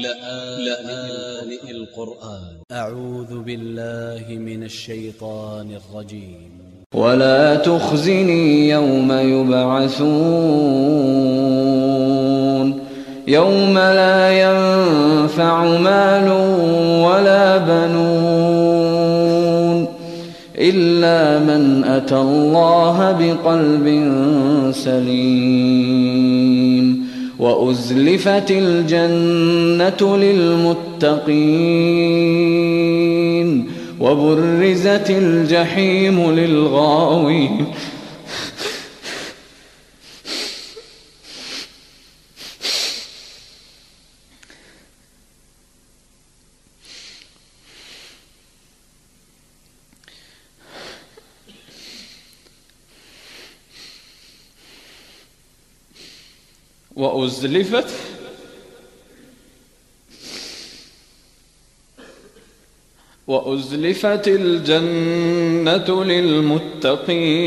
لآن القرآن أ ع و ذ ب ا ل ل ه من ا ل ش ي ط ا ن ا ل ج ي م ولا تخزني يوم يبعثون يوم لا ينفع مال ولا بنون إلا من أتى الله بقلب سليم وأزلفت الجنة للمتقين وبرزت الجحيم للغاوين وأزلفت وأزلفت الجنة للمتقين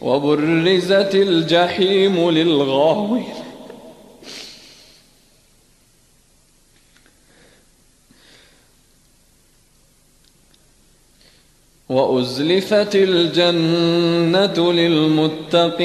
وبرزت الجحيم للغاوين وأزلفت الجنة للمتقين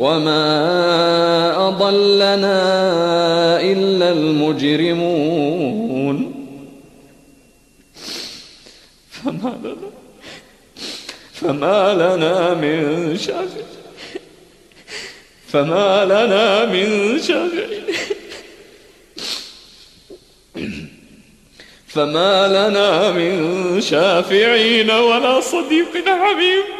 وما أضلنا إلا المجرمون فما لنا فما لنا من شافع فما لنا من شافع فما لنا من شافعين ولا صديق حبيب